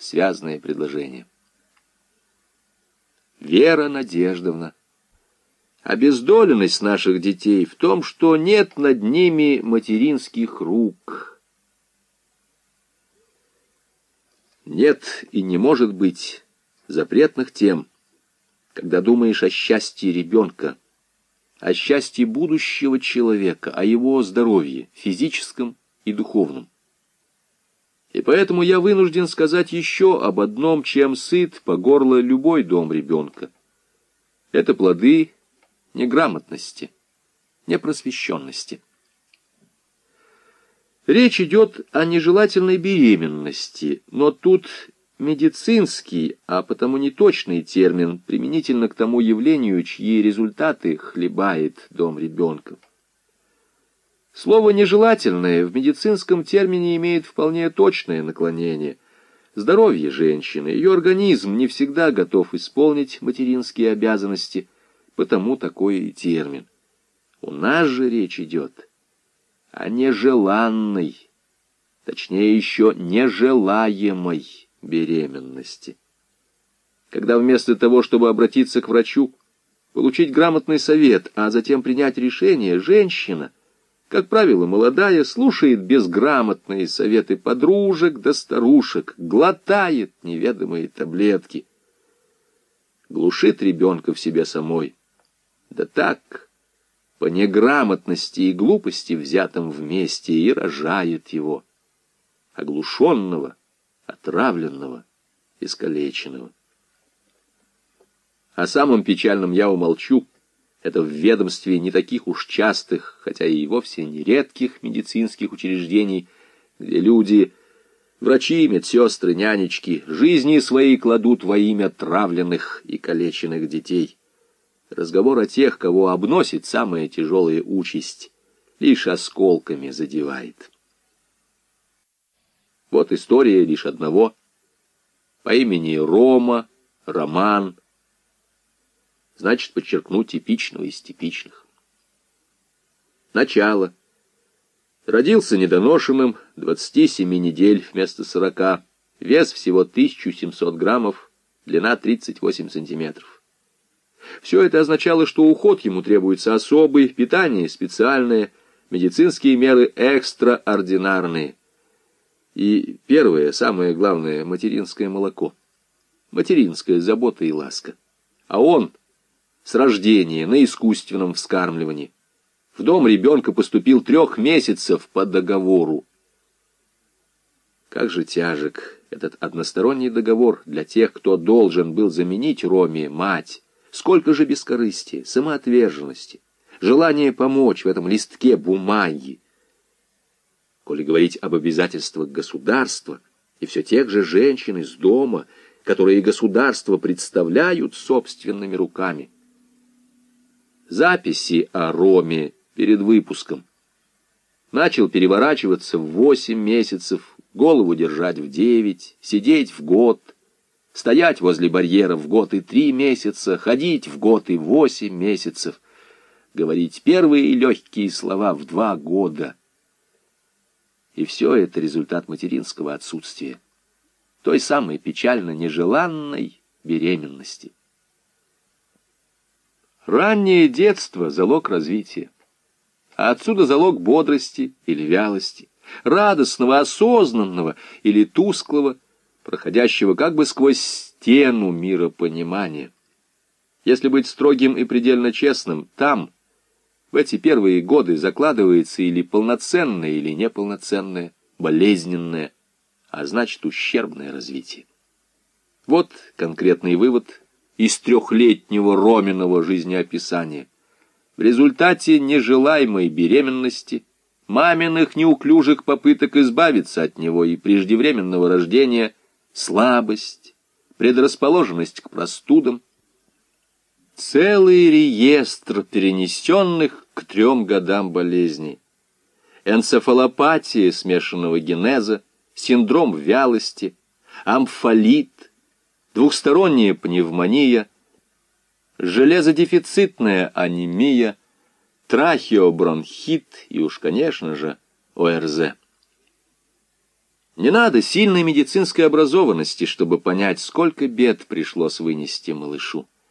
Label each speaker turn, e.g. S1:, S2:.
S1: связанное предложение. Вера Надеждовна. Обездоленность наших детей в том, что нет над ними материнских рук. Нет и не может быть запретных тем, когда думаешь о счастье ребенка, о счастье будущего человека, о его здоровье, физическом и духовном. И поэтому я вынужден сказать еще об одном, чем сыт по горло любой дом ребенка. Это плоды неграмотности, непросвещенности. Речь идет о нежелательной беременности, но тут медицинский, а потому неточный термин применительно к тому явлению, чьи результаты хлебает дом ребенка. Слово «нежелательное» в медицинском термине имеет вполне точное наклонение. Здоровье женщины, ее организм не всегда готов исполнить материнские обязанности, потому такой и термин. У нас же речь идет о нежеланной, точнее еще нежелаемой беременности. Когда вместо того, чтобы обратиться к врачу, получить грамотный совет, а затем принять решение, женщина — как правило, молодая слушает безграмотные советы подружек да старушек, глотает неведомые таблетки, глушит ребенка в себе самой. Да так, по неграмотности и глупости, взятым вместе, и рожает его, оглушенного, отравленного, искалеченного. О самом печальном я умолчу — это в ведомстве не таких уж частых, хотя и вовсе не редких медицинских учреждений, где люди, врачи, медсестры, нянечки, жизни свои кладут во имя травленных и калеченных детей. Разговор о тех, кого обносит самая тяжелая участь, лишь осколками задевает. Вот история лишь одного, по имени Рома, Роман, значит подчеркнуть типичного из типичных. Начало. Родился недоношенным, 27 недель вместо 40, вес всего 1700 граммов, длина 38 сантиметров. Все это означало, что уход ему требуется особый, питание специальное, медицинские меры экстраординарные. И первое, самое главное, материнское молоко. Материнская забота и ласка. А он с рождения на искусственном вскармливании. В дом ребенка поступил трех месяцев по договору. Как же тяжек этот односторонний договор для тех, кто должен был заменить Роме мать. Сколько же бескорыстия, самоотверженности, желания помочь в этом листке бумаги. Коли говорить об обязательствах государства и все тех же женщин из дома, которые государство представляют собственными руками, записи о Роме перед выпуском. Начал переворачиваться в восемь месяцев, голову держать в девять, сидеть в год, стоять возле барьера в год и три месяца, ходить в год и восемь месяцев, говорить первые легкие слова в два года. И все это результат материнского отсутствия, той самой печально нежеланной беременности. Раннее детство — залог развития. А отсюда залог бодрости или вялости, радостного, осознанного или тусклого, проходящего как бы сквозь стену миропонимания. Если быть строгим и предельно честным, там, в эти первые годы, закладывается или полноценное, или неполноценное, болезненное, а значит ущербное развитие. Вот конкретный вывод из трехлетнего Роминого жизнеописания. В результате нежелаемой беременности, маминых неуклюжих попыток избавиться от него и преждевременного рождения, слабость, предрасположенность к простудам, целый реестр перенесенных к трем годам болезней. Энцефалопатия смешанного генеза, синдром вялости, амфолит, двухсторонняя пневмония, железодефицитная анемия, трахеобронхит и уж, конечно же, ОРЗ. Не надо сильной медицинской образованности, чтобы понять, сколько бед пришлось вынести малышу.